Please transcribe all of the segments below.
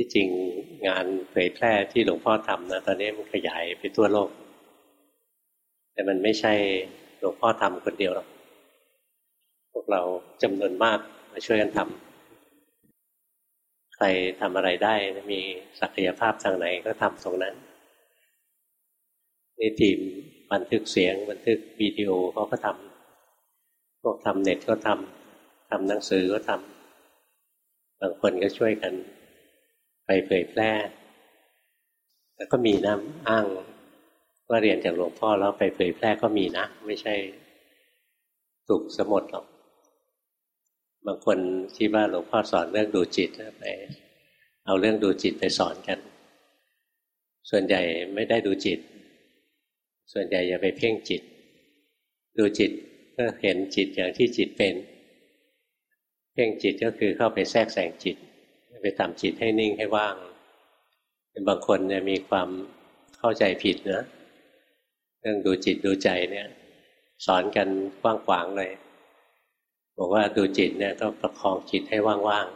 ที่จริงงานเผยแพร่ที่หลวงพ่อทำนะตอนนี้มันขยายไปทั่วโลก แต่มันไม่ใช่หลวงพ่อทำคนเดียวหรอกพวกเราจำนวนมากมาช่วยกันทำใครทำอะไรได้มีศักยภาพทางไหนก็ทำตรงนั้นนี่ทีมบันทึกเสียง บันทึกวิดีโอเขาก็ทำพวกทำเน็ตก็ทำทำหนังสือก็ทำบางคนก็ช่วยกัน ไปเผยแพร่ แล้วก็มีนะอ้างว่าเรียนจากหลวงพ่อแล้วไปเผยแพร่ก็มีนะ ไม่ใช่ถูกสมดหรอก บางคนคิดว่าหลวงพ่อสอนเรื่องดูจิตไป เอาเรื่องดูจิตไปสอนกัน ส่วนใหญ่ไม่ได้ดูจิต ส่วนใหญ่อย่าไปเพ่งจิต ดูจิตก็เห็นจิตอย่างที่จิตเป็น เพ่งจิตก็คือเข้าไปแทรกแซงจิต ไปทำจิตให้นิ่งให้ว่างเป็นบางคนเนี่ยมีความเข้าใจผิดนะเรื่องดูจิตดูใจเนี่ย สอนกันกว้างขวางเลย บอกว่าดูจิตเนี่ยต้องประคองจิตให้ว่าง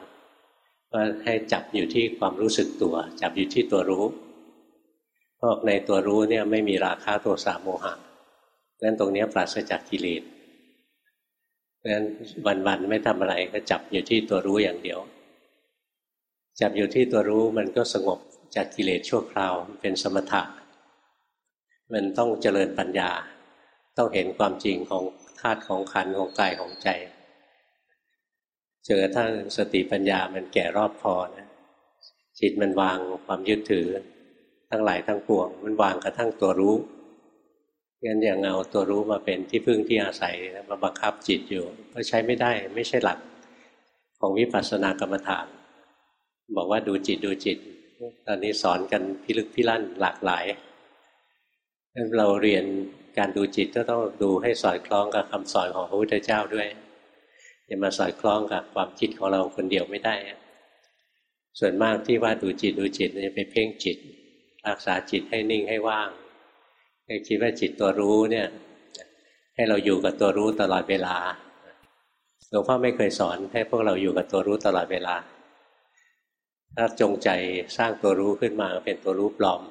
ๆว่าให้จับอยู่ที่ความรู้สึกตัว จับอยู่ที่ตัวรู้เพราะในตัวรู้เนี่ยไม่มีราคาตัวสามโมหะนั้นตรงนี้ปราศจากกิเลสนั้นวันๆไม่ทำอะไรก็จับอยู่ที่ตัวรู้อย่างเดียว จับอยู่ที่ตัวรู้มันก็สงบจากกิเลสชั่วคราวเป็นสมถะ มันต้องเจริญปัญญา ต้องเห็นความจริงของธาตุของขันของกายของใจเจอทั้งสติปัญญามันแก่รอบพอนะจิตมันวางความยึดถือ ทั้งหลายทั้งปวง มันวางกระทั่งตัวรู้งั้นอย่างเอาตัวรู้มาเป็นที่พึ่งที่อาศัยมาบังคับจิตอยู่ ก็ใช้ไม่ได้ไม่ใช่หลักของวิปัสสนากรรมฐาน บอกว่าดูจิตดูจิต ตอนนี้สอนกันพิลึกพิลั่นหลากหลายเราเรียนการดูจิตก็ต้องดูให้สอดคล้องกับคำสอนของพระพุทธเจ้าด้วยอย่ามาสอดคล้องกับความคิดของเราคนเดียวไม่ได้ ส่วนมากที่ว่าดูจิตดูจิตจะไปเพ่งจิต รักษาจิตให้นิ่งให้ว่างคิดว่าจิตตัวรู้เนี่ย ให้เราอยู่กับตัวรู้ตลอดเวลาหลวงพ่อไม่เคยสอนให้พวกเราอยู่กับตัวรู้ตลอดเวลา ถ้าจงใจสร้างตัวรู้ขึ้นมาเป็นตัวรู้ปลอม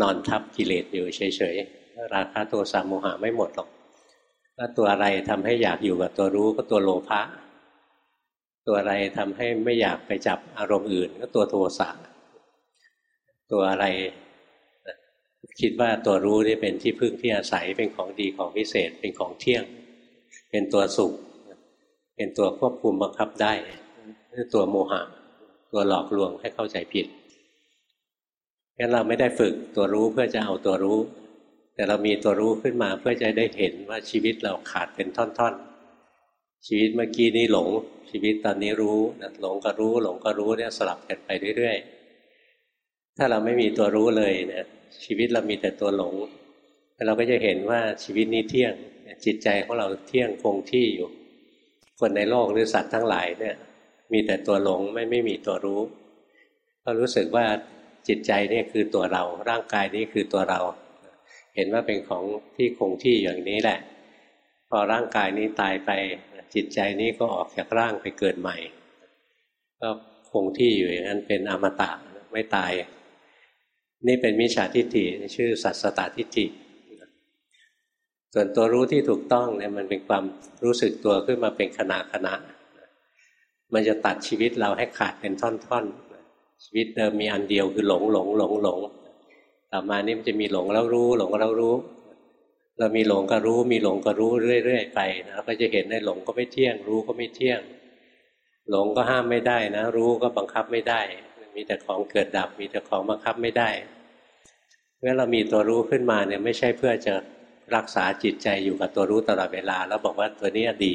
นอนทับกิเลสอยู่เฉยๆ ราคาตัวสามโมหะไม่หมดหรอกถ้าตัวอะไรทำให้อยากอยู่กับตัวรู้ก็ตัวโลภะ ตัวอะไรทำให้ไม่อยากไปจับอารมณ์อื่น ก็ตัวโทสะ ตัวอะไรคิดว่าตัวรู้นี่เป็นที่พึ่งที่อาศัยเป็นของดีของพิเศษเป็นของเที่ยง เป็นตัวสุข เป็นตัวควบคุมบังคับได้ ตัวโมหะ ตัวหลอกลวงให้เข้าใจผิดงั้นเราไม่ได้ฝึกตัวรู้เพื่อจะเอาตัวรู้ แต่เรามีตัวรู้ขึ้นมาเพื่อจะได้เห็นว่าชีวิตเราขาดเป็นท่อนๆ ชีวิตเมื่อกี้นี้หลง ชีวิตตอนนี้รู้หลงก็รู้ หลงก็รู้เนี่ยสลับกันไปเรื่อยๆ ถ้าเราไม่มีตัวรู้เลยเนี่ยชีวิตเรามีแต่ตัวหลงเราก็จะเห็นว่าชีวิตนี้เที่ยงจิตใจของเราเที่ยงคงที่อยู่ คนในโลกหรือสัตว์ทั้งหลายเนี่ย มีแต่ตัวหลงไม่ไม่มีตัวรู้ ก็รู้สึกว่าจิตใจนี่คือตัวเรา ร่างกายนี้คือตัวเรา เห็นว่าเป็นของที่คงที่อย่างนี้แหละ พอร่างกายนี้ตายไป จิตใจนี้ก็ออกจากร่างไปเกิดใหม่ ก็คงที่อยู่อย่างนั้นเป็นอมตะไม่ตาย นี่เป็นมิจฉาทิฏฐิชื่อสัตสตาทิฏฐิส่วนตัวรู้ที่ถูกต้องเนี่ยมันเป็นความรู้สึกตัวขึ้นมาเป็นขณะขณะ มันจะตัดชีวิตเราให้ขาดเป็นท่อนๆ ชีวิตเดิมมีอันเดียวคือหลงหลงหลงหลงต่อมานี่มันจะมีหลงแล้วรู้ หลงแล้วรู้ เรามีหลงก็รู้ มีหลงก็รู้เรื่อยๆไปนะก็จะเห็นได้หลงก็ไม่เที่ยง รู้ก็ไม่เที่ยง หลงก็ห้ามไม่ได้นะ รู้ก็บังคับไม่ได้ มีแต่ของเกิดดับ มีแต่ของบังคับไม่ได้เมื่อเรามีตัวรู้ขึ้นมาเนี่ยไม่ใช่เพื่อจะรักษาจิตใจอยู่กับตัวรู้ตลอดเวลา แล้วบอกว่าตัวนี้ดี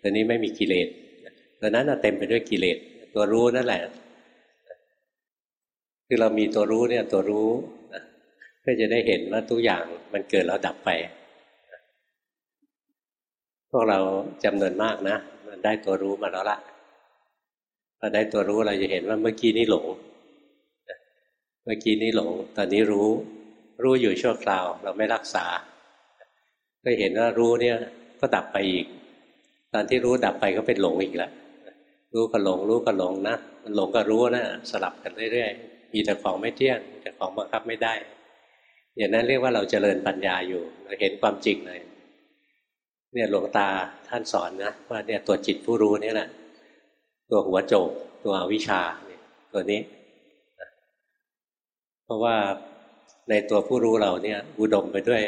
ตัวนี้ไม่มีกิเลส ตัวนั้นเต็มไปด้วยกิเลสตัวรู้นั่นแหละ คือเรามีตัวรู้เนี่ยตัวรู้เพื่อจะได้เห็นว่าทุกอย่างมันเกิดแล้วดับไป พวกเราจำนวนมากนะมันได้ตัวรู้มาแล้วละพอได้ตัวรู้เราจะเห็นว่าเมื่อกี้นี้หลงเมื่อกี้นี้หลง ตอนนี้รู้ รู้อยู่ชั่วคราว เราไม่รักษา ก็เห็นว่ารู้เนี่ยก็ดับไปอีก ตอนที่รู้ดับไปก็เป็นหลงอีกแล้ว รู้กับหลงรู้กับหลงนะมันหลงกับรู้นะสลับกันเรื่อยๆมีแต่ของไม่เที่ยงแต่ของบังคับไม่ได้ อย่างนั้นเรียกว่าเราเจริญปัญญาอยู่เราเห็นความจริงเลยเนี่ยหลวงตาท่านสอนนะว่าเนี่ยตัวจิตผู้รู้นี่แหละตัวหัวโจก ตัววิชาเนี่ยตัวนี้ เพราะว่าในตัวผู้รู้เราเนี่ย อุดมไปด้วย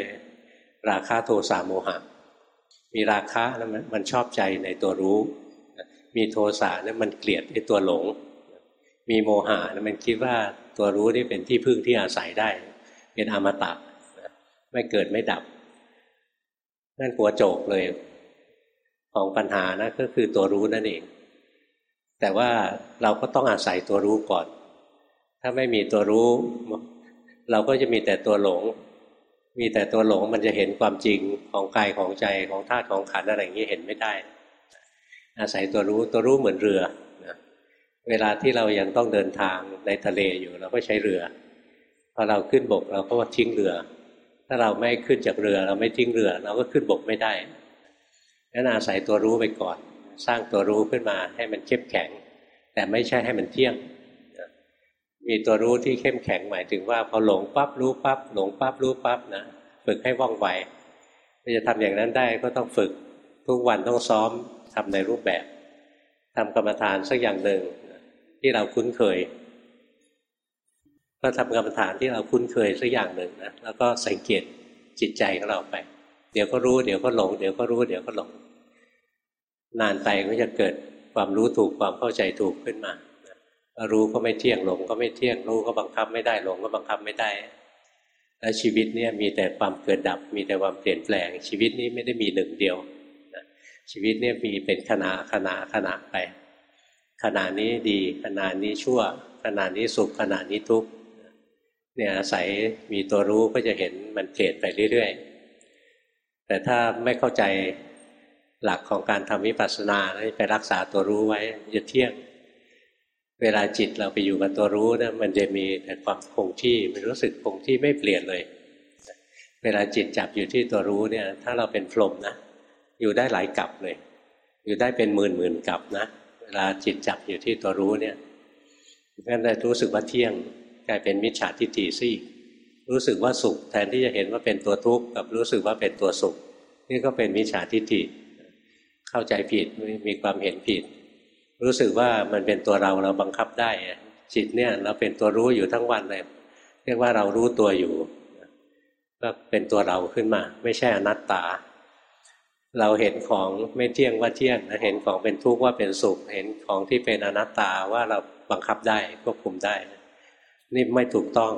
ราคะโทสะโมหะ มีราคะแล้วมันชอบใจในตัวรู้ มีโทสะนั้นมันเกลียดไอ้ตัวหลง มีโมหะนั้นมันคิดว่าตัวรู้นี่เป็นที่พึ่งที่อาศัยได้ เป็นอมตะไม่เกิดไม่ดับ นั่นหัวโจกเลย ของปัญหานะก็คือตัวรู้นั่นเอง แต่ว่าเราก็ต้องอาศัยตัวรู้ก่อน ถ้าไม่มีตัวรู้ เราก็จะมีแต่ตัวหลง มีแต่ตัวหลงมันจะเห็นความจริงของกายของใจของธาตุของขันอะไรอย่างนี้เห็นไม่ได้ อาศัยตัวรู้ตัวรู้เหมือนเรือนะเวลาที่เรายังต้องเดินทางในทะเลอยู่เราก็ใช้เรือพอเราขึ้นบกเราก็ทิ้งเรือ ถ้าเราไม่ขึ้นจากเรือ เราไม่ทิ้งเรือ เราก็ขึ้นบกไม่ได้งั้นอาศัยตัวรู้ไปก่อน สร้างตัวรู้ขึ้นมาให้มันเข้มแข็ง แต่ไม่ใช่ให้มันเที่ยงมีตัวรู้ที่เข้มแข็งหมายถึงว่าพอหลงปั๊บรู้ปั๊บหลงปั๊บรู้ปั๊บนะฝึกให้ว่องไวจะทำอย่างนั้นได้ก็ต้องฝึกทุกวันต้องซ้อม ทำในรูปแบบทำกรรมฐานสักอย่างหนึ่งที่เราคุ้นเคย ก็ทำกรรมฐานที่เราคุ้นเคยสักอย่างหนึ่งนะแล้วก็สังเกตจิตใจของเราไป เดี๋ยวก็รู้เดี๋ยวก็หลง เดี๋ยวก็รู้เดี๋ยวก็หลง นานไปก็จะเกิดความรู้ถูกความเข้าใจถูกขึ้นมารู้ก็ไม่เที่ยงหลงก็ไม่เที่ยงรู้ก็บังคับไม่ได้หลงก็บังคับไม่ได้และชีวิตเนี่ยมีแต่ความเกิดดับมีแต่ความเปลี่ยนแปลง ชีวิตนี้ไม่ได้มีหนึ่งเดียว ชีวิตเนี่ยมีเป็นขณะขณะขณะไป ขณะนี้ดีขณะนี้ชั่ว ขณะนี้สุขขณะนี้ทุกข์เนี่ยอาศัยมีตัวรู้ก็จะเห็นมันเปลี่ยนไปเรื่อยๆ แต่ถ้าไม่เข้าใจหลักของการทำวิปัสสนาไปรักษาตัวรู้ไว้จะเที่ยง เวลาจิตเราไปอยู่กับตัวรู้นะมันจะมีแต่ความคงที่มันรู้สึกคงที่ไม่เปลี่ยนเลย เวลาจิตจับอยู่ที่ตัวรู้เนี่ย ถ้าเราเป็นพรหมนะ อยู่ได้หลายกลับเลย อยู่ได้เป็นหมื่นหมื่นกลับนะ เวลาจิตจับอยู่ที่ตัวรู้เนี่ยงั้นได้รู้สึกว่าเที่ยงกลายเป็นมิจฉาทิฏฐิซี่รู้สึกว่าสุข แทนที่จะเห็นว่าเป็นตัวทุกข์กับรู้สึกว่าเป็นตัวสุข นี่ก็เป็นมิจฉาทิฏฐิเข้าใจผิดมีความเห็นผิด รู้สึกว่ามันเป็นตัวเราเราบังคับได้จิตเนี่ยเราเป็นตัวรู้อยู่ทั้งวันเลยเรียกว่าเรารู้ตัวอยู่ ก็เป็นตัวเราขึ้นมา ไม่ใช่อนัตตา เราเห็นของไม่เที่ยงว่าเที่ยงเห็นของเป็นทุกข์ว่าเป็นสุข เห็นของที่เป็นอนัตตาว่าเราบังคับได้ควบคุมได้ นี่ไม่ถูกต้อง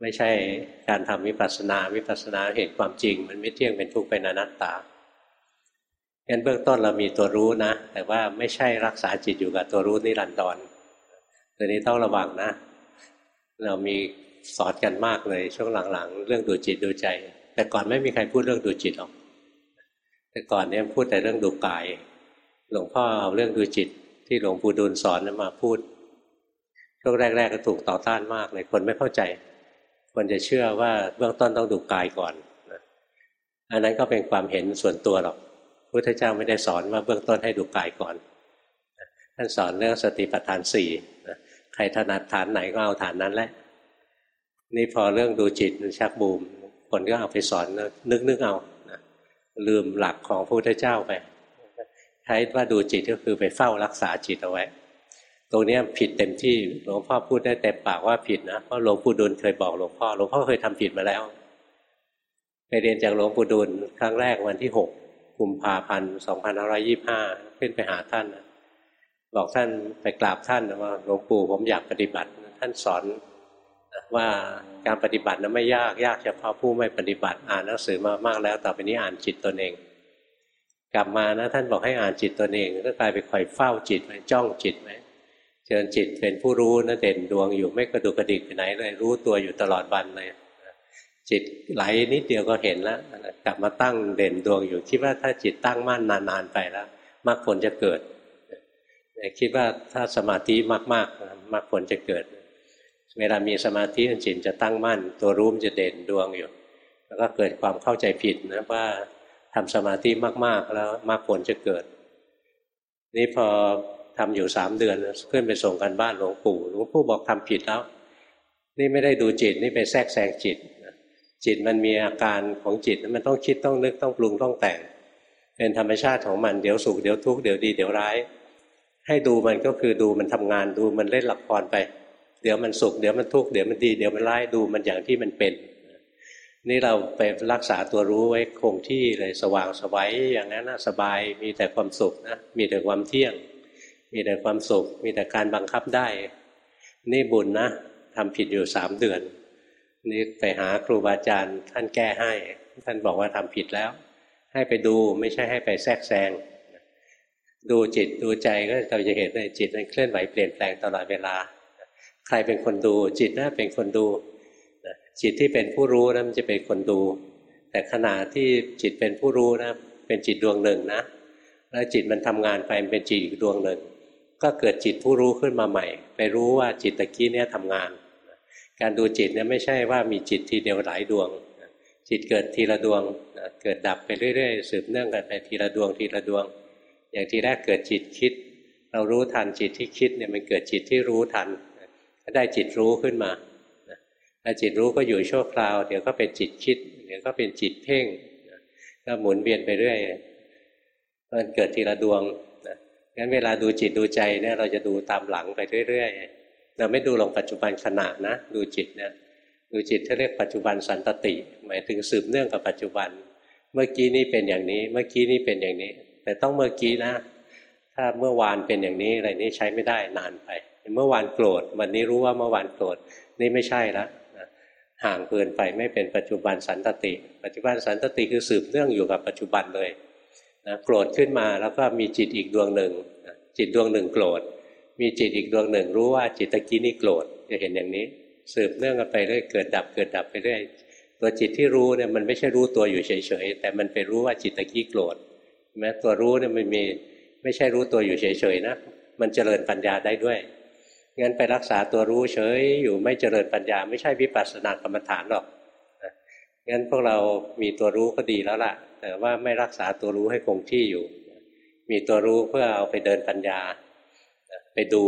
ไม่ใช่การทำวิปัสสนาวิปัสสนาเห็นความจริง มันไม่เที่ยงเป็นทุกข์เป็นอนัตตางั้นเบื้องต้นเรามีตัวรู้นะ แต่ว่าไม่ใช่รักษาจิตอยู่กับตัวรู้นิรันดรตัวนี้ต้องระวังนะ เรามีสอนกันมากเลยช่วงหลังๆ เรื่องดูจิตดูใจ แต่ก่อนไม่มีใครพูดเรื่องดูจิตหรอก แต่ก่อนเนี่ยพูดแต่เรื่องดูกาย หลวงพ่อเอาเรื่องดูจิต ที่หลวงปู่ดูลสอนมาพูดช่วงแรก ๆ ก็ถูกต่อต้านมากเลยคนไม่เข้าใจ คนจะเชื่อว่าเบื้องต้นต้องดูกายก่อนอันนั้นก็เป็นความเห็นส่วนตัวหรอกพุทธเจ้าไม่ได้สอนว่าเบื้องต้นให้ดูกายก่อนท่านสอนเรื่องสติปัฏฐานสี่ใครถนัดฐานไหนก็เอาฐานนั้นแหละ นี่พอเรื่องดูจิตชักบูมคนก็เอาไปสอนนึกนึกเอา ลืมหลักของพระพุทธเจ้าไปใช้ว่าดูจิตก็คือไปเฝ้ารักษาจิตเอาไว้ ตรงนี้ผิดเต็มที่หลวงพ่อพูดได้เต็มปากว่าผิดนะเพราะหลวงปู่ดูลเคยบอกหลวงพ่อหลวงพ่อเคยทำผิดมาแล้วไปเรียนจากหลวงปู่ดูลครั้งแรกวันที่หกกุมภาพันธ์สองพันห้ายี่ห้าขึ้นไปหาท่านบอกท่านไปกราบท่านว่าหลวงปู่ผมอยากปฏิบัติ ท่านสอน ว่าการปฏิบัตินั้นไม่ยากยากเฉพาะผู้ไม่ปฏิบัติอ่านหนังสือมามากแล้วต่อไปนี้อ่านจิตตนเอง กลับมานะท่านบอกให้อ่านจิตตนเอง ก็กลายไปคอยเฝ้าจิตไว้จ้องจิตไว้เชิญจิตเป็นผู้รู้นะเด่นดวงอยู่ไม่กระดุกกระดิกไปไหนเลยรู้ตัวอยู่ตลอดวันเลยจิตไหลนิดเดียวก็เห็นแล้วกลับมาตั้งเด่นดวงอยู่คิดว่าถ้าจิตตั้งมั่นนานๆไปแล้วมรรคผลจะเกิดคิดว่าถ้าสมาธิมากๆมรรคผลจะเกิดเเวลามีสมาธิจิตจะตั้งมั่น ตัวรู้มจะเด่นดวงอยู่ แล้วก็เกิดความเข้าใจผิดนะว่าทำสมาธิมากๆแล้วมรรคผลจะเกิด นี่พอทำอยู่สามเดือนขึ้นไปส่งกันบ้านหลวงปู่หลวงปู่บอกทำผิดแล้ว นี่ไม่ได้ดูจิตนี่ไปแทรกแซงจิตจิตมันมีอาการของจิตมันต้องคิดต้องนึกต้องปรุงต้องแต่ง เป็นธรรมชาติของมันเดี๋ยวสุขเดี๋ยวทุกข์เดี๋ยวดีเดี๋ยวร้าย ให้ดูมันก็คือดูมันทำงานดูมันเล่นละครไป เดี๋ยวมันสุขเดี๋ยวมันทุกข์เดี๋ยวมันดีเดี๋ยวมันร้ายดูมันอย่างที่มันเป็น นี่เราไปรักษาตัวรู้ไว้คงที่เลยสว่างสวัยอย่างนั้นนะสบายมีแต่ความสุขนะมีแต่ความเที่ยง มีแต่ความสุข มีแต่การบังคับได้ นี่บุญนะทำผิดอยู่สามเดือน นี่ไปหาครูบาอาจารย์ท่านแก้ให้ ท่านบอกว่าทำผิดแล้ว ให้ไปดูไม่ใช่ให้ไปแทรกแซงดูจิตดูใจก็เราจะเห็นเลยจิตมันเคลื่อนไหวเปลี่ยนแปลงตลอดเวลา ใครเป็นคนดู จิตน่าเป็นคนดูจิตที่เป็นผู้รู้นะมันจะเป็นคนดู แต่ขณะที่จิตเป็นผู้รู้นะเป็นจิตดวงหนึ่งนะ แล้วจิตมันทำงานไปมันเป็นจิตอีกดวงหนึ่ง ก็เกิดจิตผู้รู้ขึ้นมาใหม่ ไปรู้ว่าจิตตะกี้เนี่ยทำงาน การดูจิตเนี่ยไม่ใช่ว่ามีจิตทีเดียวหลายดวง จิตเกิดทีละดวงเกิดดับไปเรื่อยๆสืบเนื่องกันไปทีละดวงทีละดวง อย่างทีแรกเกิดจิตคิด เรารู้ทันจิตที่คิดเนี่ยมันเกิดจิตที่รู้ทัน ได้จิตรู้ขึ้นมาถ้าจิตรู้ก็อยู่ชั่วคราว เดี๋ยวก็เป็นจิตคิด เดี๋ยวก็เป็นจิตเพ่งก็หมุนเวียนไปเรื่อยมันเกิดทีละดวงงั้นเวลาดูจิตดูใจเนี่ยเราจะดูตามหลังไปเรื่อยๆเราไม่ดูลงปัจจุบันขณะนะ ดูจิตเนี่ยดูจิตที่เรียกปัจจุบันสันตติ หมายถึงสืบเนื่องกับปัจจุบัน เมื่อกี้นี้เป็นอย่างนี้ เมื่อกี้นี้เป็นอย่างนี้ แต่ต้องเมื่อกี้นะ ถ้าเมื่อวานเป็นอย่างนี้อะไรนี้ใช้ไม่ได้นานไป เมื่อวานโกรธวันนี้รู้ว่าเมื่อวานโกรธนี่ไม่ใช่แล้วห่างเกินไปไม่เป็นปัจจุบันสันตติ ปัจจุบันสันตติคือสืบเนื่องอยู่กับปัจจุบันเลยนะโกรธขึ้นมาแล้วก็มีจิตอีกดวงหนึ่งจิตดวงหนึ่งโกรธ มีจิตอีกดวงหนึ่ง รู้ว่าจิตตะกี้นี่โกรธจะเห็นอย่างนี้ สืบเนื่องกันไปเรื่อยเกิดดับเกิดดับไปเรื่อยตัวจิตที่รู้เนี่ยมันไม่ใช่รู้ตัวอยู่เฉยๆแต่มันไปรู้ว่าจิตตะกี้โกรธแม้ตัวรู้เนี่ยมันมีไม่ใช่รู้ตัวอยู่เฉยๆนะมันเจริญปัญญาได้ด้วย งั้นไปรักษาตัวรู้เฉยอยู่ไม่เจริญปัญญา ไม่ใช่วิปัสสนากรรมฐานหรอกงั้นพวกเรามีตัวรู้ก็ดีแล้วล่ะ แต่ว่าไม่รักษาตัวรู้ให้คงที่อยู่ มีตัวรู้เพื่อเอาไปเดินปัญญา ไปดู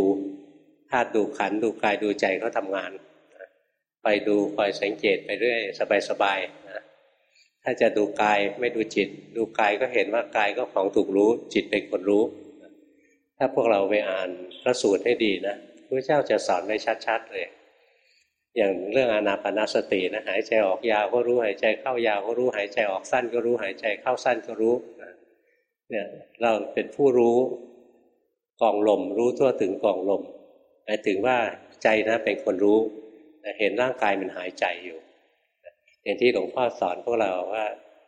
ธาตุดูขันดูกายดูใจเขาทำงาน ไปดูคอยสังเกตไปเรื่อยสบายๆถ้าจะดูกายไม่ดูจิต ดูกายก็เห็นว่ากายก็ของถูกรู้ จิตเป็นคนรู้ ถ้าพวกเราไปอ่านพระสูตรให้ดีนะ พระเจ้าจะสอนไว้ชัด ๆ เลย อย่างเรื่องอานาปนาสตินะหายใจออกยาวก็รู้หายใจเข้ายาวก็รู้หายใจออกสั้นก็รู้หายใจเข้าสั้นก็รู้เนี่ยเราเป็นผู้รู้กองลมรู้ทั่วถึงกองลมหมายถึงว่าใจนะเป็นคนรู้เห็นร่างกายมันหายใจอยู่อย่างที่หลวงพ่อสอนพวกเราว่า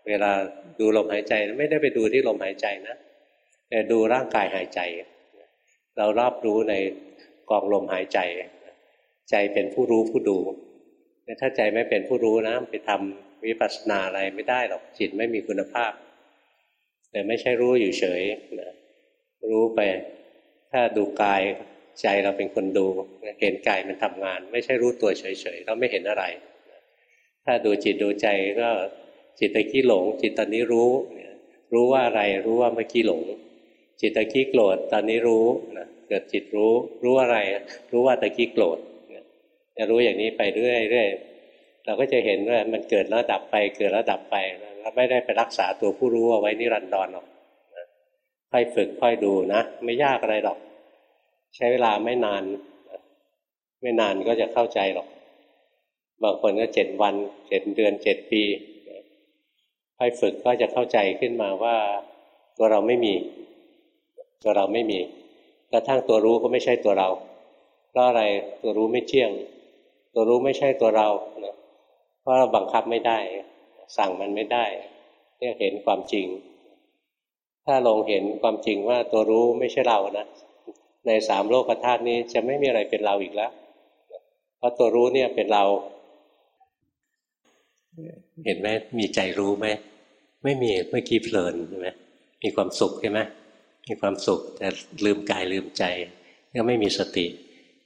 เวลาดูลมหายใจไม่ได้ไปดูที่ลมหายใจนะแต่ดูร่างกายหายใจ เรารอบรู้ใน กองลมหายใจ ใจเป็นผู้รู้ผู้ดูถ้าใจไม่เป็นผู้รู้นะไปทำวิปัสสนาอะไรไม่ได้หรอกจิตไม่มีคุณภาพ แต่ไม่ใช่รู้อยู่เฉยนะรู้ไป ถ้าดูกายใจเราเป็นคนดูเห็นกายมันทำงาน ไม่ใช่รู้ตัวเฉยๆเราไม่เห็นอะไร ถ้าดูจิตดูใจก็จิตตะกี้หลง จิตตอนนี้รู้รู้ว่าอะไรรู้ว่าเมื่อกี้หลง จิตตะกี้โกรธตอนนี้รู้นะ กิดจิตรู้ รู้อะไร รู้ว่าตะกี้โกรธจะรู้อย่างนี้ไปเรื่อยๆเราก็จะเห็นว่ามันเกิดแล้วดับไป เกิดแล้วดับไปเราไม่ได้ไปรักษาตัวผู้รู้เอาไว้นิรันดรหรอกค่อยฝึกค่อยดูนะ ไม่ยากอะไรหรอก ใช้เวลาไม่นาน ไม่นานก็จะเข้าใจหรอก บางคนก็เจ็ดวันเจ็ดเดือนเจ็ดปีค่อยฝึกก็จะเข้าใจขึ้นมาว่า ตัวเราไม่มี ตัวเราไม่มี กระทั่งตัวรู้ก็ไม่ใช่ตัวเรา เพราะอะไรตัวรู้ไม่เที่ยง ตัวรู้ไม่ใช่ตัวเรานะเพราะเราบังคับไม่ได้ สั่งมันไม่ได้เนี่ยเห็นความจริง ถ้าลงเห็นความจริงว่าตัวรู้ไม่ใช่เรานะในสามโลกธาตุนี้จะไม่มีอะไรเป็นเราอีกแล้ว เพราะตัวรู้เนี่ยเป็นเรา เห็นไหมมีใจรู้ไหมไม่มีเมื่อกี้เพลินใช่ไหมมีความสุขใช่ไหม มีความสุขแต่ลืมกายลืมใจ ก็ไม่มีสติ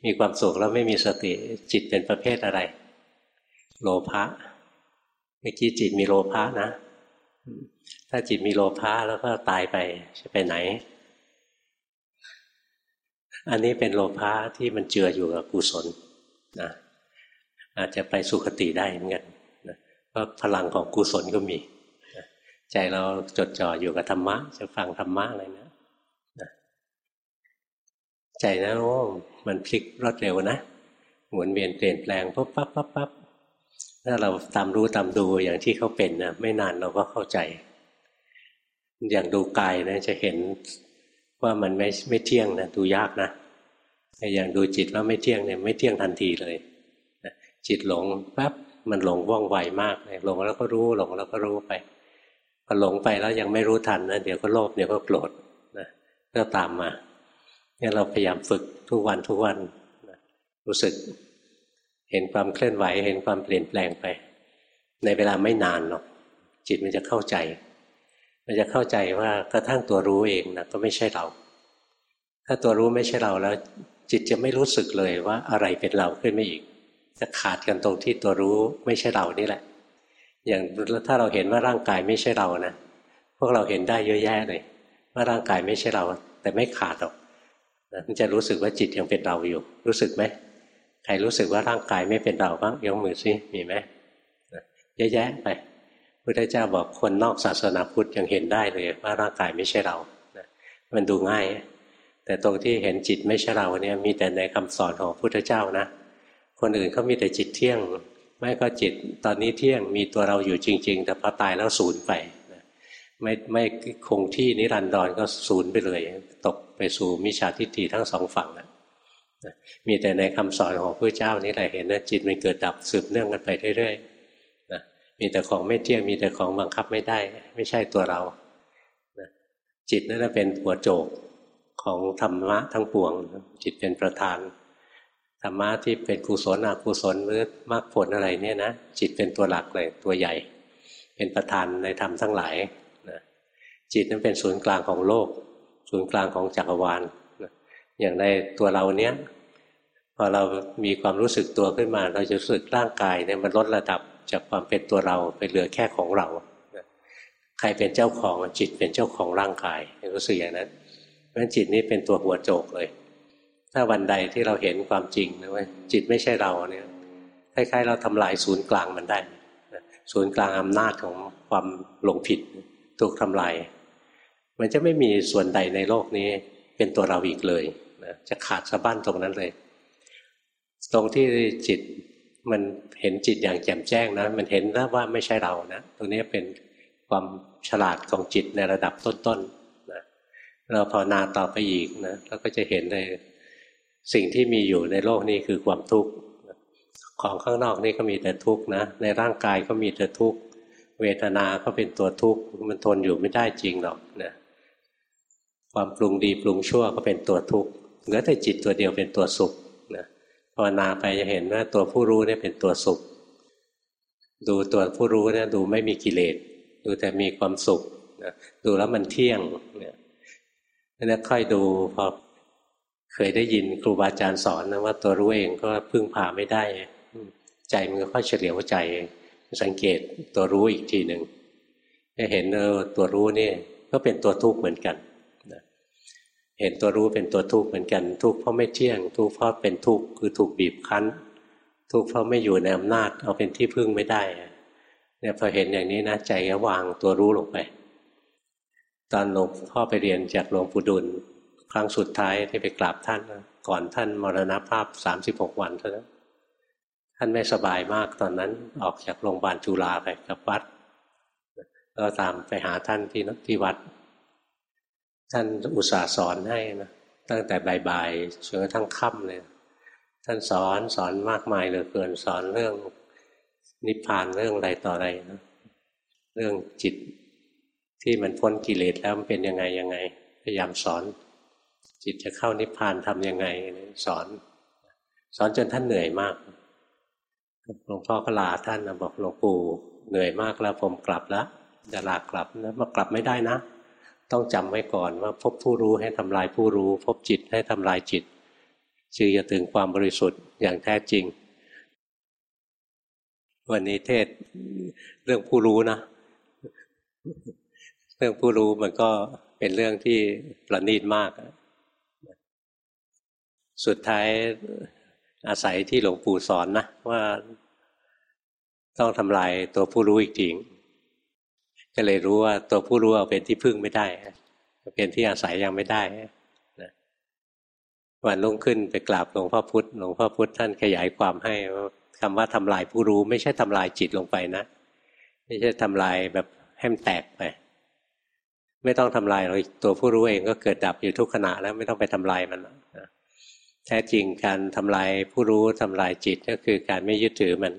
มีความสุขแล้วไม่มีสติจิตเป็นประเภทอะไร โลภะเมื่อกี้จิตมีโลภะนะ ถ้าจิตมีโลภะแล้วก็ตายไปจะไปไหน อันนี้เป็นโลภะที่มันเจืออยู่กับกุศลนะอาจจะไปสุคติได้เหมือนกันนะเพราะพลังของกุศลก็มี ใจเราจดจ่ออยู่กับธรรมะ จะฟังธรรมะอะไรนะ ใจนะโอ้มันพลิกรวดเร็วนะหมุนเวียนเปลี่ยนแปลงปุ๊บปั๊บปั๊บปั๊บถ้าเราตามรู้ตามดูอย่างที่เขาเป็นนะไม่นานเราก็เข้าใจ อย่างดูกายนะจะเห็นว่ามันไม่ไม่เที่ยงนะดูยากนะแต่อย่างดูจิตว่าไม่เที่ยงเนี่ยไม่เที่ยงทันทีเลยจิตหลงปั๊บมันหลงว่องไวมากเลยหลงแล้วก็รู้หลงแล้วก็รู้ไปพอหลงไปแล้วยังไม่รู้ทันนะเดี๋ยวก็โลภเดี๋ยวก็โกรธนะก็ตามมา นี่ยเราพยายามฝึกทุกวันทุกวันรู้สึกเห็นความเคลื่อนไหว เห็นความเปลี่ยนแปลงไป ในเวลาไม่นานหรอกจิตมันจะเข้าใจ มันจะเข้าใจว่ากระทั่งตัวรู้เองนะก็ไม่ใช่เรา ถ้าตัวรู้ไม่ใช่เราแล้ว จิตจะไม่รู้สึกเลยว่าอะไรเป็นเราขึ้นไม่อีกจะขาดกันตรงที่ตัวรู้ไม่ใช่เรานี่แหละ อย่างถ้าเราเห็นว่าร่างกายไม่ใช่เรานะพวกเราเห็นได้เยอะแยะเลยว่าร่างกายไม่ใช่เรา แต่ไม่ขาดหรอก มันจะรู้สึกว่าจิตยังเป็นเราอยู่ รู้สึกไหมใครรู้สึกว่าร่างกายไม่เป็นเราบ้างยกมือซิมีไหมเยอะแยะไปพุทธเจ้าบอกคนนอกศาสนาพุทธยังเห็นได้เลยว่าร่างกายไม่ใช่เรามันดูง่าย แต่ตรงที่เห็นจิตไม่ใช่เราเนี่ยมีแต่ในคำสอนของพุทธเจ้านะ คนอื่นเขามีแต่จิตเที่ยง ไม่ก็จิตตอนนี้เที่ยงมีตัวเราอยู่จริง ๆ แต่พอตายแล้วสูญไปไม่ไม่คงที่นิรันดรก็สูญไปเลย ตก ไปสู่มิจฉาทิฏฐิทั้งสองฝั่งนะมีแต่ในคำสอนของพระเจ้านี่แหละเห็นนะจิตมันเกิดดับสืบเนื่องกันไปเรื่อยๆนะมีแต่ของไม่เที่ยงมีแต่ของบังคับไม่ได้ ไม่ใช่ตัวเรานะจิตนั่นเป็นหัวโจกของธรรมะทั้งปวง จิตเป็นประธานธรรมะที่เป็นกุศลอกุศลหรือมรรคผลอะไรเนี่ยนะจิตเป็นตัวหลักเลยตัวใหญ่ เป็นประธานในธรรมทั้งหลายนะจิตนั้นเป็นศูนย์กลางของโลก ศูนย์กลางของจักรวาลอย่างในตัวเราเนี้ยพอเรามีความรู้สึกตัวขึ้นมา เราจะรู้สึกร่างกายเนี่ยมันลดระดับจากความเป็นตัวเราไปเหลือแค่ของเรา ใครเป็นเจ้าของจิตเป็นเจ้าของร่างกายรู้สึกอย่างนั้นเพราะฉะนั้นจิตนี้เป็นตัวหัวโจกเลย ถ้าวันใดที่เราเห็นความจริงนะว่าจิตไม่ใช่เราเนี่ยคล้ายๆเราทำลายศูนย์กลางมันได้ ศูนย์กลางอำนาจของความหลงผิดถูกทำลาย มันจะไม่มีส่วนใดในโลกนี้เป็นตัวเราอีกเลยนะจะขาดสะบั้นตรงนั้นเลย ตรงที่จิตมันเห็นจิตอย่างแจ่มแจ้งนะ มันเห็นแล้วว่าไม่ใช่เรานะตรงนี้เป็นความฉลาดของจิตในระดับต้นๆนะเราภาวนาต่อไปอีกนะเราก็จะเห็นเลยสิ่งที่มีอยู่ในโลกนี้คือความทุกข์ของข้างนอกนี่ก็มีแต่ทุกข์นะ ในร่างกายก็มีแต่ทุกข์เวทนาก็เป็นตัวทุกข์มันทนอยู่ไม่ได้จริงหรอกนะ ความปรุงดีปรุงชั่วก็เป็นตัวทุกข์เหลือแต่จิตตัวเดียวเป็นตัวสุขนะภาวนาไปจะเห็นว่าตัวผู้รู้เนี่ยเป็นตัวสุข ดูตัวผู้รู้เนี่ยดูไม่มีกิเลสดูแต่มีความสุขนะดูแล้วมันเที่ยงเนี่ยนั่นค่อยดูพอเคยได้ยินครูบาอาจารย์สอนนะว่าตัวรู้เองก็พึ่งพาไม่ได้ ใจมันก็ค่อยเฉลียวใจ สังเกตตัวรู้อีกทีหนึ่งจะเห็นเออตัวรู้นี่ก็เป็นตัวทุกข์เหมือนกัน เห็นตัวรู้เป็นตัวทุกข์เหมือนกัน ทุกข์เพราะไม่เที่ยง ทุกข์เพราะเป็นทุกข์คือถูกบีบคั้น ทุกข์เพราะไม่อยู่ในอำนาจ เอาเป็นที่พึ่งไม่ได้เนี่ยพอเห็นอย่างนี้นะใจก็วางตัวรู้ลงไป ตอนหลวงพ่อไปเรียนจากหลวงปู่ดุล ครั้งสุดท้ายที่ไปกราบท่าน ก่อนท่านมรณภาพสามสิบหกวันเท่านั้นท่านไม่สบายมากตอนนั้นออกจากโรงพยาบาลจุฬาไปกับวัดก็ตามไปหาท่านที่ที่วัด ท่านอุตส่าห์สอนให้นะตั้งแต่บ่ายๆจนกระทั่งค่ำเลยท่านสอนสอนมากมายเหลือเกินสอนเรื่องนิพพานเรื่องอะไรต่ออะไรนะเรื่องจิตที่มันพ้นกิเลสแล้วมันเป็นยังไงยังไง พยายามสอน จิตจะเข้านิพพานทำยังไง สอน สอนจนท่านเหนื่อยมากหลวงพ่อก็ลาท่านนะบอกหลวงปู่เหนื่อยมากแล้วผมกลับแล้วจะลากลับนะมากลับไม่ได้นะ ต้องจำไว้ก่อนว่าพบผู้รู้ให้ทำลายผู้รู้ พบจิตให้ทำลายจิตจึงจะถึงความบริสุทธิ์อย่างแท้จริง วันนี้เทศเรื่องผู้รู้นะเรื่องผู้รู้มันก็เป็นเรื่องที่ประณีตมาก สุดท้ายอาศัยที่หลวงปู่สอนนะว่าต้องทำลายตัวผู้รู้อีกที ก็เลยรู้ว่าตัวผู้รู้เอาเป็นที่พึ่งไม่ได้เป็นที่อาศัยยังไม่ได้นะวันลุ่งขึ้นไปกราบหลวงพ่อพุธหลวงพ่อพุธท่านขยายความให้คำว่าทำลายผู้รู้ ไม่ใช่ทำลายจิตลงไปนะ ไม่ใช่ทำลายแบบแห้มแตกไป ไม่ต้องทำลายเราตัวผู้รู้เองก็เกิดดับอยู่ทุกขณะแล้วไม่ต้องไปทำลายมันนะแท้จริงการทำลายผู้รู้ทำลายจิตก็คือการไม่ยึดถือมัน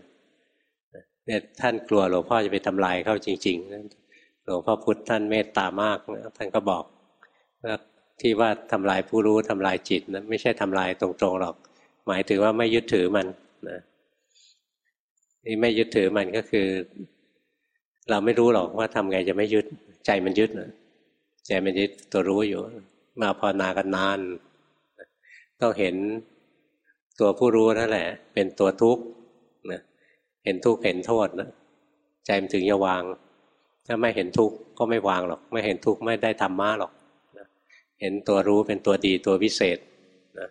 เนี่ยท่านกลัวหลวงพ่อจะไปทำลายเขาจริง ๆ ลวงพ่อพุธท่านเมตตามากนะท่านก็บอกว่าที่ว่าทำลายผู้รู้ทำลายจิตนะไม่ใช่ทำลายตรงๆหรอก หมายถึงว่าไม่ยึดถือมันนะนี่ไม่ยึดถือมันก็คือ เราไม่รู้หรอกว่าทำไงจะไม่ยึดใจมันยึดนะใจมันยึดตัวรู้อยู่ มาพอนากันนาน ต้องเห็นตัวผู้รู้นั่นแหละ เป็นตัวทุกข์นะเห็นทุกข์เห็นโทษนะใจมันถึงจะวาง ถ้าไม่เห็นทุกข์ก็ไม่วางหรอก ไม่เห็นทุกข์ไม่ได้ธรรมะหรอกนะเห็นตัวรู้เป็นตัวดีตัววิเศษนะ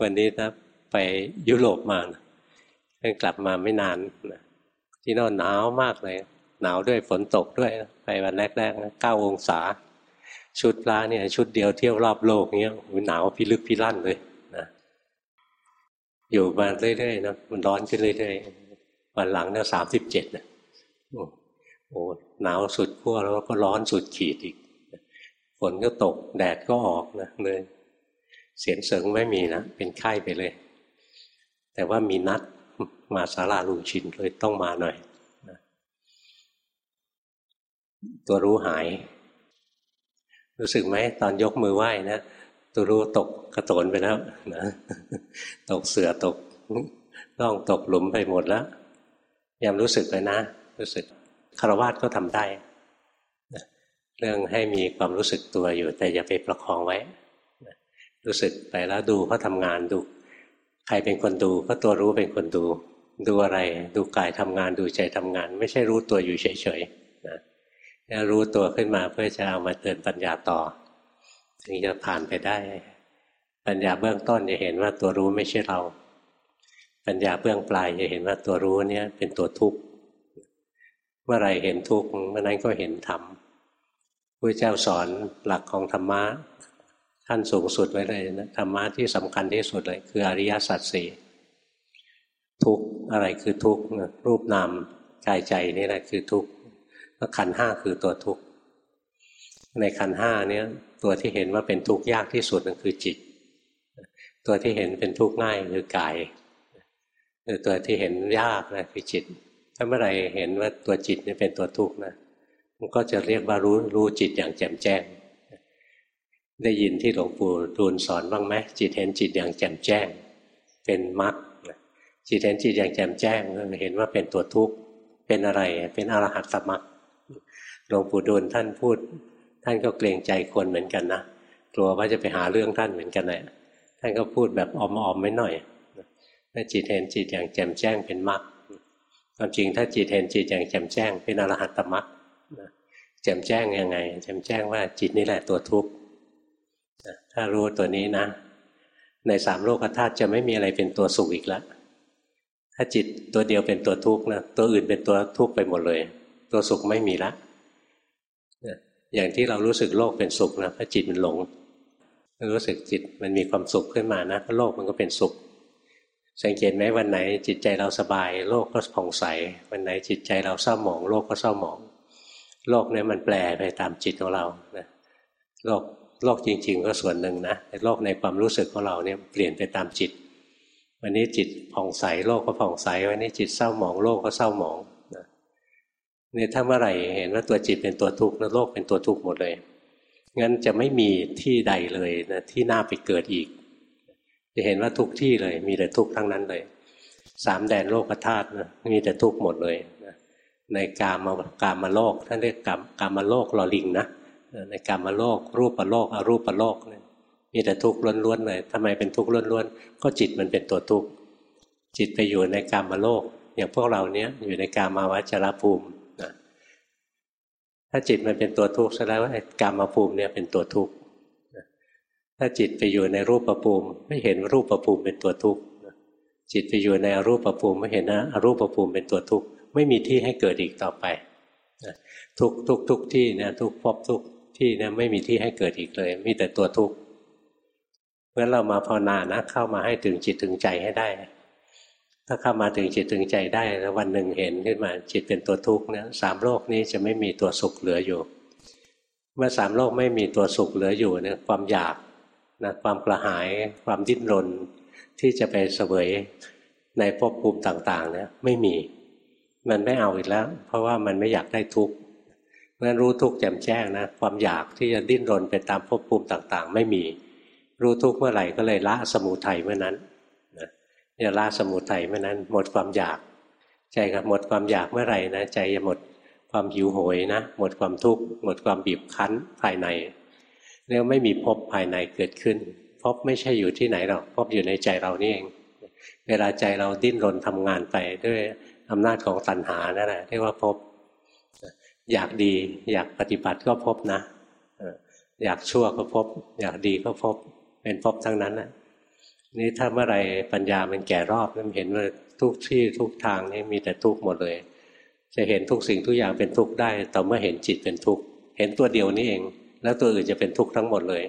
วันนี้นะไปยุโรปมาเพิ่งกลับมาไม่นานนะที่นอนหนาวมากเลย หนาวด้วยฝนตกด้วยไปวันแรกๆเก้าองศา ชุดพระเนี่ย ชุดเดียวเที่ยวรอบโลกเนี้ยหนาวพิลึกพิลั่นเลยนะอยู่มาเรื่อยๆนะมันร้อนขึ้นเรื่อยๆวันหลังเนี่ยสามสิบเจ็ดนะ โอ้หนาวสุดขั้วแล้วก็ร้อนสุดขีดอีกฝนก็ตกแดดก็ออกนะเลยเสียงเสริงไม่มีนะ เป็นไข้ไปเลย แต่ว่ามีนัดมาสาราลุงชินเลยต้องมาหน่อยตัวรู้หาย รู้สึกไหมตอนยกมือไหว้นะตัวรู้ตกกระโตนไปแล้วนะตกเสือตกล่องตกหลุมไปหมดแล้วยังรู้สึกเลยนะ รู้สึกคารวะก็ทำได้เรื่องให้มีความรู้สึกตัวอยู่ แต่อย่าไปประคองไว้ รู้สึกไปแล้วดูเขาทางานดู ใครเป็นคนดูก็ตัวรู้เป็นคนดู ดูอะไร ดูกายทำงานดูใจทำงาน ไม่ใช่รู้ตัวอยู่เฉยๆนะรู้ตัวขึ้นมาเพื่อจะเอามาเตือนปัญญาต่อถึงจะผ่านไปได้ ปัญญาเบื้องต้นจะเห็นว่าตัวรู้ไม่ใช่เรา ปัญญาเบื้องปลายจะเห็นว่าตัวรู้เนี่ยเป็นตัวทุกข์ เมื่อไรเห็นทุกข์เมื่อนั้นก็เห็นธรรมพระเจ้าสอนหลักของธรรมะขั้นสูงสุดไว้เลยนะธรรมะที่สำคัญที่สุดเลย คืออริยสัจสี่ทุกอะไรคือทุกรูปนามกายใจนี่แหละคือทุกแล้วขันห้าคือตัวทุกในขันห้าเนี้ยตัวที่เห็นว่าเป็นทุกข์ยากที่สุดนั่นคือจิต ตัวที่เห็นเป็นทุกข์ง่ายคือกายคือตัวที่เห็นยากนะคือจิต ถ้าเมื่อไรเห็นว่าตัวจิตนี่เป็นตัวทุกข์นะมันก็จะเรียกว่ารู้รู้จิตอย่างแจ่มแจ้ง ได้ยินที่หลวงปู่ดูลสอนบ้างไหมจิตเห็นจิตอย่างแจ่มแจ้ง เป็นมรรคจิตเห็นจิตอย่างแจ่มแจ้งเห็นว่าเป็นตัวทุกข์เป็นอะไร เป็นอรหัตสมรรคหลวงปู่ดูลท่านพูด ท่านก็เกรงใจคนเหมือนกันนะกลัวว่าจะไปหาเรื่องท่านเหมือนกันแหละท่านก็พูดแบบออมๆไม่หน่อยถ้าจิตเห็นจิตอย่างแจ่มแจ้งเป็นมรรค ความจริงถ้าจิตเห็นจิตอย่างแจ่มแจ้ง เป็นอรหัตตมรรคแจ่มแจ้งยังไง แจ่มแจ้งว่าจิตนี่แหละตัวทุกข์ถ้ารู้ตัวนี้นะ ในสามโลกธาตุจะไม่มีอะไรเป็นตัวสุขอีกแล้วถ้าจิตตัวเดียวเป็นตัวทุกข์นะตัวอื่นเป็นตัวทุกข์ไปหมดเลย ตัวสุขไม่มีละอย่างที่เรารู้สึกโลกเป็นสุขนะเพราะจิตมันหลง รู้สึกจิตมันมีความสุขขึ้นมานะโลกมันก็เป็นสุข สังเกตไหมวันไหนจิตใจเราสบาย โลกก็ผ่องใส วันไหนจิตใจเราเศร้าหมอง โลกก็เศร้าหมอง โลกนี้มันแปลไปตามจิตของเรานะโลกโลกจริง ๆ ก็ส่วนหนึ่งนะแต่โลกในความรู้สึกของเราเนี่ยเปลี่ยนไปตามจิต วันนี้จิตผ่องใสโลกก็ผ่องใส วันนี้จิตเศร้าหมองโลกก็เศร้าหมองเนี่ยถ้าเมื่อไหร่เห็นว่าตัวจิตเป็นตัวทุกข์แล้วโลกเป็นตัวทุกข์หมดเลยงั้นจะไม่มีที่ใดเลยนะที่น่าไปเกิดอีก จะเห็นว่าทุกที่เลย มีแต่ทุกข์ทั้งนั้นเลย สามแดนโลกธาตุนะมีแต่ทุกข์หมดเลยนะในกามากามาโลกท่านเรียกกามกามาโลกลอลิงนะในกามาโลก รูปโลกอรูปโลกเนี่ยมีแต่ทุกข์ล้วนๆเลยทำไมเป็นทุกข์ล้วนๆ ก็จิตมันเป็นตัวทุกข์จิตไปอยู่ในกามาโลก อย่างพวกเราเนี้ยอยู่ในกามาวจรภูมิถ้าจิตมันเป็นตัวทุกข์แสดงว่ากรรมภูมิเนี่ยเป็นตัวทุกข์ ถ้าจิตไปอยู่ในรูปประภูมิไม่เห็นรูปประภูมิเป็นตัวทุกข์จิตไปอยู่ในอรูปประภูมิไม่เห็นนะอรูปประภูมิเป็นตัวทุกข์ไม่มีที่ให้เกิดอีกต่อไปทุกทุกทุกที่นะทุกพบทุกที่นะไม่มีที่ให้เกิดอีกเลย มีแต่ตัวทุกข์เพราะเรามาภาวนานะเข้ามาให้ถึงจิตถึงใจให้ได้ ถ้าเข้ามาถึงจิตถึงใจได้แล้ววันหนึ่งเห็นขึ้นมาจิตเป็นตัวทุกข์นะสามโลกนี้จะไม่มีตัวสุขเหลืออยู่ เมื่อสามโลกไม่มีตัวสุขเหลืออยู่เนี่ยความอยาก นะความกระหายความดิ้นรนที่จะไปเสวยในภพภูมิต่างๆเนี่ยไม่มี มันไม่เอาอีกแล้ว เพราะว่ามันไม่อยากได้ทุกข์เพราะนั้นรู้ทุกข์แจ่มแจ้งนะความอยากที่จะดิ้นรนไปตามภพภูมิต่างๆ ไม่มี รู้ทุกข์เมื่อไหร่ก็เลยละสมุทัยเมื่อนั้นเนี่ยละสมุทัยเมื่อนั้น หมดความอยาก ใจกับหมดความอยากเมื่อไหร่นะใจจะหมดความหิวโหยนะหมดความทุกข์หมดความบีบคั้นภายใน เรียกไม่มีภพภายในเกิดขึ้นภพไม่ใช่อยู่ที่ไหนหรอกภพอยู่ในใจเรานี่เอง เวลาใจเราดิ้นรนทำงานไปด้วยอำนาจของตัณหานั่นแหละเรียกว่าภพอยากดี อยากปฏิบัติก็พบนะอยากชั่วก็พบอยากดีก็พบเป็นพบทั้งนั้นนะนี่ถ้าเมื่อไรปัญญามันแก่รอบมันเห็นว่าทุกที่ทุกทางนี่มีแต่ทุกข์หมดเลย จะเห็นทุกสิ่งทุกอย่างเป็นทุกข์ได้ต่อเมื่อเห็นจิตเป็นทุกข์เห็นตัวเดียวนี่เอง แล้วตัวอื่นจะเป็นทุกข์ทั้งหมดเลย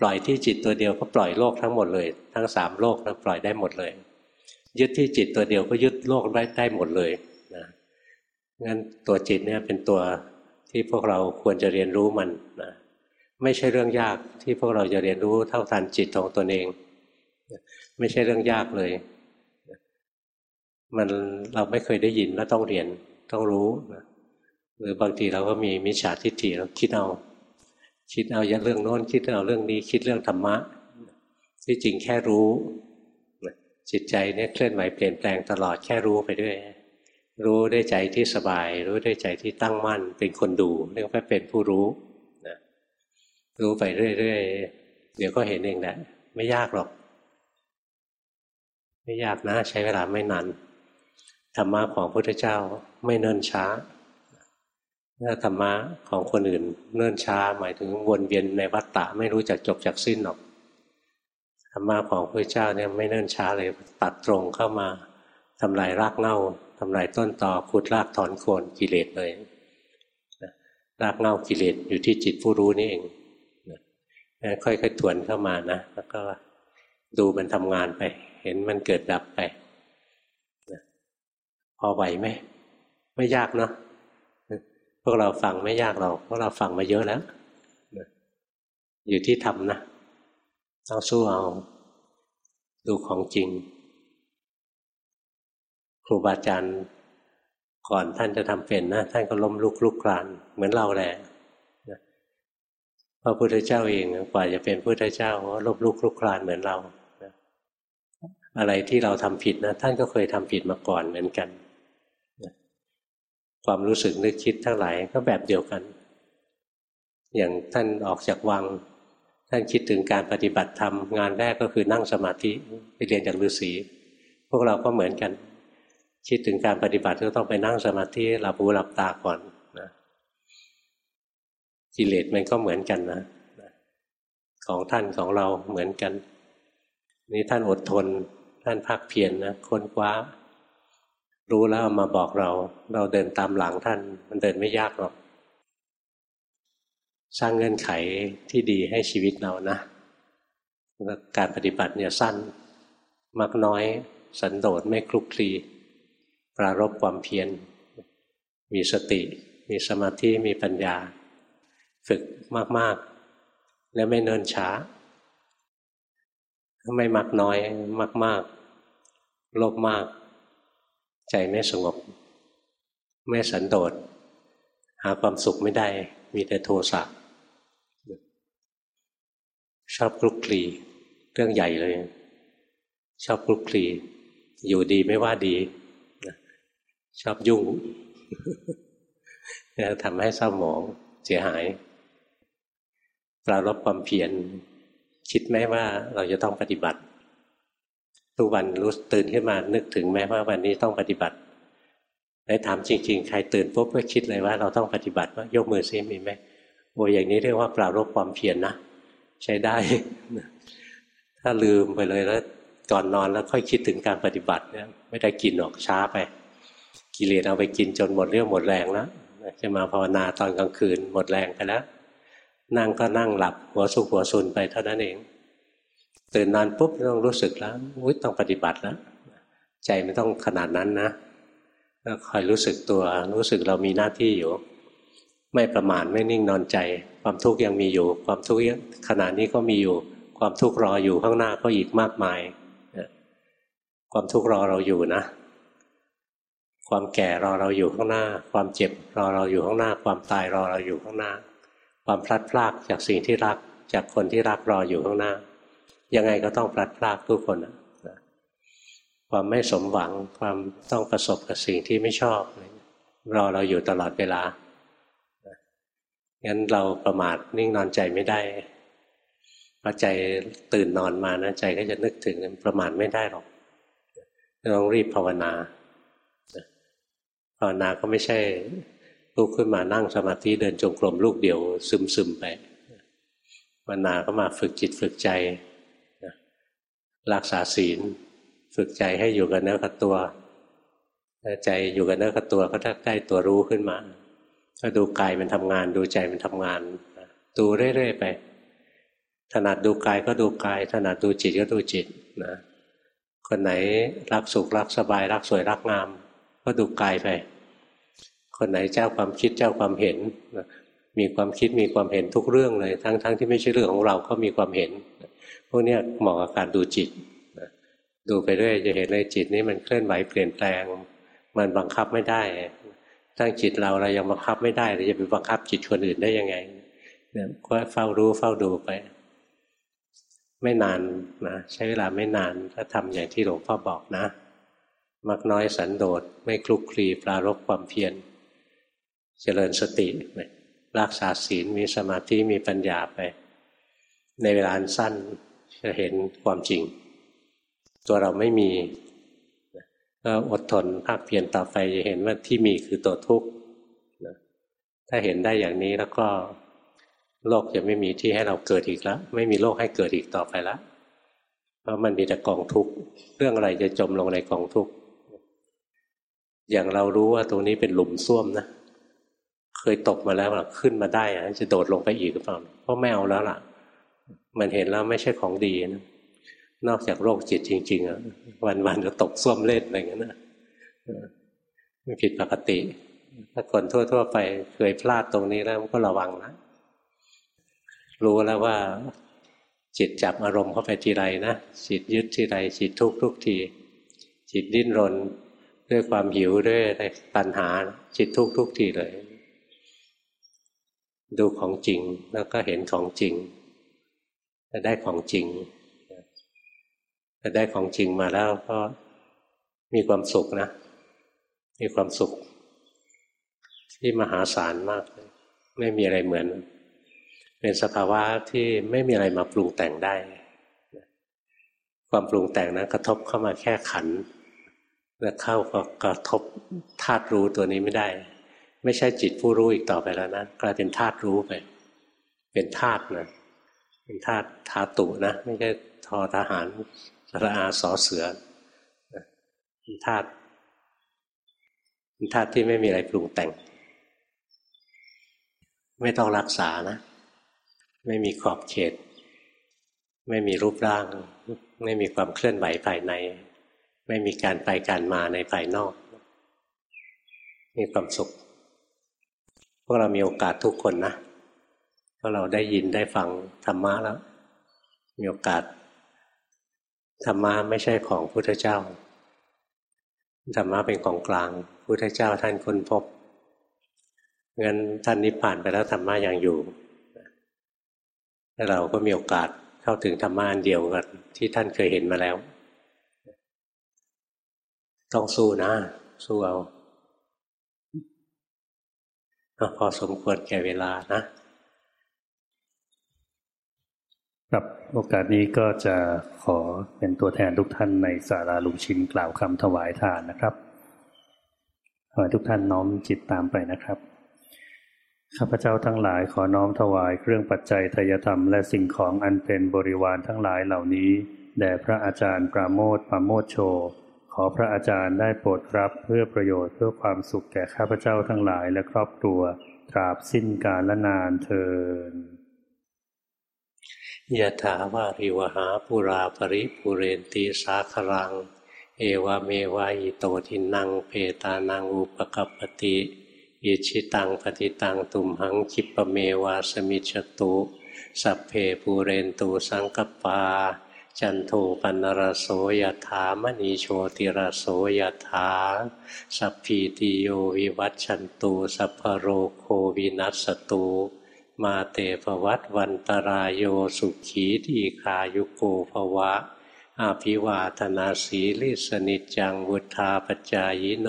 ปล่อยที่จิตตัวเดียวก็ปล่อยโลกทั้งหมดเลย ทั้งสามโลกนะปล่อยได้หมดเลย ยึดที่จิตตัวเดียวก็ยึดโลกไว้ได้หมดเลยนะงั้นตัวจิตเนี่ยเป็นตัวที่พวกเราควรจะเรียนรู้มันนะไม่ใช่เรื่องยากที่พวกเราจะเรียนรู้เท่าทันจิตของตนเอง ไม่ใช่เรื่องยากเลย มันเราไม่เคยได้ยินแล้วต้องเรียนต้องรู้นะหรือบางทีเราก็มีมิจฉาทิฏฐิเราคิดเอา คิดเอาเรื่องโน้นคิดเอาเรื่องนี้ คิดเรื่องธรรมะ ที่จริงแค่รู้จิตใจเนี่ยเคลื่อนไหวเปลี่ยนแปลงตลอดแค่รู้ไปด้วย รู้ด้วยใจที่สบาย รู้ด้วยใจที่ตั้งมั่น เป็นคนดูเรียกว่าเป็นผู้รู้นะรู้ไปเรื่อยๆเดี๋ยวก็เห็นเองแหละไม่ยากหรอก ไม่ยากนะ ใช้เวลาไม่นานธรรมะของพระพุทธเจ้าไม่เนิ่นช้า ถ้าธรรมะของคนอื่นเนิ่นช้า หมายถึงวนเวียนในวัฏฏะไม่รู้จักจบจากสิ้นหรอกธรรมะของพระเจ้าเนี่ยไม่เนิ่นช้าเลยตัดตรงเข้ามาทำลายรากเง้าทำลายต้นตอขุดรากถอนโคนกิเลสเลยรากเง้ากิเลสอยู่ที่จิตผู้รู้นี่เองค่อยๆถวนเข้ามานะแล้วก็ดูมันทำงานไป เห็นมันเกิดดับไปพอไหวไหมไม่ยากเนาะ วกเราฟังไม่ยากหรอกพวกเราฟังมาเยอะแล้วอยู่ที่ทำนะ ต้องสู้เอา ดูของจริง ครูบาอาจารย์ก่อนท่านจะทำเป็นนะ ท่านก็ล้มลุกลุกคลาน เหมือนเราแหละพระพุทธเจ้าเองกว่าจะเป็นพุทธเจ้าก็ล้มลุกลุกคลานเหมือนเราอะไรที่เราทำผิดนะ ท่านก็เคยทำผิดมาก่อนเหมือนกัน ความรู้สึกนึกคิดทั้งหลายก็แบบเดียวกัน อย่างท่านออกจากวัง ท่านคิดถึงการปฏิบัติธรรมงานแรกก็คือนั่งสมาธิไปเรียนจากฤาษีพวกเราก็เหมือนกัน คิดถึงการปฏิบัติก็ต้องไปนั่งสมาธิหลับหูหลับตาก่อนนะกิเลสมันก็เหมือนกันนะของท่านของเราเหมือนกัน นี่ท่านอดทน ท่านพักเพียรนนะค้นคว้า รู้แล้วมาบอกเรา เราเดินตามหลังท่าน มันเดินไม่ยากหรอก สร้างเงื่อนไขที่ดีให้ชีวิตเรานะการปฏิบัติเนี่ยสั้น มักน้อย สันโดษไม่คลุกคลีปรารบความเพียร มีสติ มีสมาธิ มีปัญญา ฝึกมาก ๆ แล้วไม่เนินช้า ไม่มักน้อย มาก ๆ โลภมาก ใจไม่สงบ ไม่สันโดษ หาความสุขไม่ได้ มีแต่โทสะชอบคลุกคลีเรื่องใหญ่เลย ชอบคลุกคลีอยู่ดีไม่ว่าดี ชอบยุ่งทำให้เศร้าหมองเสียหายปรารบความเพียรคิดไหมว่าเราจะต้องปฏิบัติ ทุกวันรู้ตื่นขึ้นมานึกถึงแม้ว่าวันนี้ต้องปฏิบัติไหนถามจริง ๆ ใครตื่นปุ๊บก็คิดเลยว่าเราต้องปฏิบัติว่ายกมือซิมีไหมโอ้อย่างนี้เรียกว่าปรารบความเพียรนนะใช้ได้ ถ้าลืมไปเลยแล้วก่อนนอนแล้วค่อยคิดถึงการปฏิบัติเนี่ยไม่ได้กินหรอกช้าไป กิเลสเอาไปกินจนหมดเรื่องหมดแรงแล้วจะมาภาวนาตอนกลางคืนหมดแรงไปแล้ว นั่งก็นั่งหลับหัวสุขหัวซุนไปเท่านั้นเอง ตื่นนอนปุ๊บต้องรู้สึกแล้วอุ้ยต้องปฏิบัติแล้วใจไม่ต้องขนาดนั้นนะคอยรู้สึกตัว รู้สึกเรามีหน้าที่อยู่ ไม่ประมาทไม่นิ่งนอนใจ ความทุกข์ยังมีอยู่ ความทุกข์ขณะนี้ก็มีอยู่ ความทุกข์รออยู่ข้างหน้าก็อีกมากมายความทุกข์รอเราอยู่นะ ความแก่รอเราอยู่ข้างหน้า ความเจ็บรอเราอยู่ข้างหน้า ความตายรอเราอยู่ข้างหน้า ความพลัดพรากจากสิ่งที่รักจากคนที่รักรออยู่ข้างหน้า ยังไงก็ต้องพลัดพรากทุกคนนะความไม่สมหวังความต้องประสบกับสิ่งที่ไม่ชอบรอเราอยู่ตลอดเวลางั้นเราประมาทนิ่งนอนใจไม่ได้พอใจตื่นนอนมานะใจก็จะนึกถึงประมาทไม่ได้หรอกต้องรีบภาวนาภาวนาก็ไม่ใช่ลุกขึ้นมานั่งสมาธิเดินจงกรมลูกเดียวซึมซึมไปภาวนาก็มาฝึกจิตฝึกใจ รักษาศีล ฝึกใจให้อยู่กับเนื้อกับตัวใจอยู่กับเนื้อกับตัวก็ถ้าได้ตัวรู้ขึ้นมา ก็ดูกายมันทำงาน ดูใจมันทำงาน ดูเรื่อยๆไป ถนัดดูกายก็ดูกาย ถนัดดูจิตก็ดูจิตนะคนไหนรักสุขรักสบาย รักสวยรักงาม ก็ดูกายไป คนไหนเจ้าความคิดเจ้าความเห็น มีความคิดมีความเห็นทุกเรื่องเลย ทั้งๆทที่ไม่ใช่เรื่องของเราก็มีความเห็น พวกนี้เหมาะกับการดูจิตดูไปเรื่อยจะเห็นเลยจิตนี้มันเคลื่อนไหวเปลี่ยนแปลง มันบังคับไม่ได้ตั้งจิตเราเรายังบังคับไม่ได้เราจะไปบังคับจิตคนอื่นได้ยังไงเนี่ยก็เฝ้ารู้เฝ้าดูไป ไม่นานนะใช้เวลาไม่นานถ้าทำอย่างที่หลวงพ่อบอกนะ มักน้อยสันโดษไม่คลุกคลีปลารบความเพียรเจริญสติรักษาศีลมีสมาธิมีปัญญาไป ในเวลาสั้น จะเห็นความจริง ตัวเราไม่มีก็อดทนภาคเพียรต่อไปจะเห็นว่าที่มีคือตัวทุกข์ถ้าเห็นได้อย่างนี้แล้วก็โลกจะไม่มีที่ให้เราเกิดอีกแล้วไม่มีโลกให้เกิดอีกต่อไปแล้วเพราะมันมีแต่กองทุกข์เรื่องอะไรจะจมลงในกองทุกข์อย่างเรารู้ว่าตรงนี้เป็นหลุมซ่วมนะเคยตกมาแล้วขึ้นมาได้อะจะโดดลงไปอีกหรือเปล่าเพราะไม่เอาแล้วล่ะ มันเห็นแล้วไม่ใช่ของดีนะนอกจากโรคจิตจริง ๆอะวันๆก็ตกส้วมเล่นอะไรอย่างนั้นนะไม่ผิดปกติ ถ้าคนทั่ว ๆ ไปเคยพลาดตรงนี้แล้วก็ระวังนะ รู้แล้วว่า จิตจับอารมณ์เข้าไปทีไรนะจิตยึดทีไรจิตทุกทุกที จิตดิ้นรนด้วยความหิวด้วยตัณหา จิตทุกทุกทีเลย ดูของจริงแล้วก็เห็นของจริง จะได้ของจริงแต่ได้ของจริงมาแล้วก็มีความสุขนะ มีความสุข ที่มหาศาลมาก ไม่มีอะไรเหมือน เป็นสภาวะที่ไม่มีอะไรมาปรุงแต่งได้ ความปรุงแต่งนะกระทบเข้ามาแค่ขันแล้วเข้าก็กระทบธาตุรู้ตัวนี้ไม่ได้ ไม่ใช่จิตผู้รู้อีกต่อไปแล้วนะกลายเป็นธาตุรู้ไป เป็นธาตุนะ เป็นธาตุธาตุนะ ไม่ใช่ทอทหารระอาสอเสือเป็นธาตุเป็นธาตุที่ไม่มีอะไรปรุงแต่ง ไม่ต้องรักษานะ ไม่มีขอบเขต ไม่มีรูปร่าง ไม่มีความเคลื่อนไหวภายใน ไม่มีการไปการมาในภายนอก มีความสุข พวกเรามีโอกาสทุกคนนะ ราะเราได้ยินได้ฟังธรรมะแล้ว มีโอกาสธรรมะไม่ใช่ของพุทธเจ้าธรรมะเป็นของกลางพุทธเจ้าท่านค้นพบงั้นท่านนิพพานไปแล้วธรรมะยังอยู่เราก็มีโอกาสเข้าถึงธรรมะอันเดียวกันที่ท่านเคยเห็นมาแล้ว ต้องสู้นะ สู้เอาพอสมควรแก่เวลานะ ครับโอกาสนี้ก็จะขอเป็นตัวแทนทุกท่านในสาราลุงชินกล่าวคำถวายทานนะครับขอให้ทุกท่านน้อมจิตตามไปนะครับข้าพเจ้าทั้งหลายขอน้อมถวายเครื่องปัจจัยทยธรรมและสิ่งของอันเป็นบริวารทั้งหลายเหล่านี้แด่พระอาจารย์ปราโมทปราโมทโช ขอพระอาจารย์ได้โปรดรับเพื่อประโยชน์เพื่อความสุขแก่ข้าพเจ้าทั้งหลายและครอบครัว ตราบสิ้นกาลนานเทิน ยะถาวาริวหาปุราปริปุเรนตีสาครัง เอวเมวายโตทินังเพตานังอุปกัปปติอิจฉิตังปัตถิตังตุมหัง ขิปปเมวะ สมิชฌตุ สัพเพปูเรนตุ สังกัปปา จันโทปัณณรโสยถามณิ โชติรโสยถา สัพพีติโยวิวัชชันตุ สัพพโรโควินัสสตุ มาเตภวัตวันตราโยสุขีทีฆายุโกภวะ อาภิวาธนาสีลิสนิจังวุธาปจายโน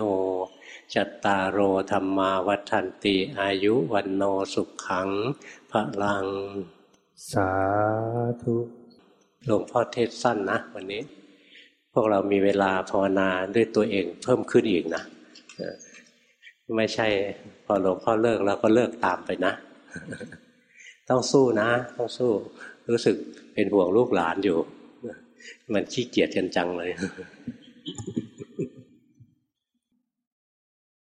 จัตตารโอธรรมาวัฏันติอายุวันโนสุขขังพระลัง สาธุหลวงพ่อเทศสั้นนะวันนี้ พวกเรามีเวลาภาวนาด้วยตัวเองเพิ่มขึ้นอีกนะ ไม่ใช่พอหลวงพ่อเลิกแล้วก็เลิกตามไปนะ ต้องสู้นะ ต้องสู้ รู้สึกเป็นห่วงลูกหลานอยู่ มันขี้เกียจกันจังเลย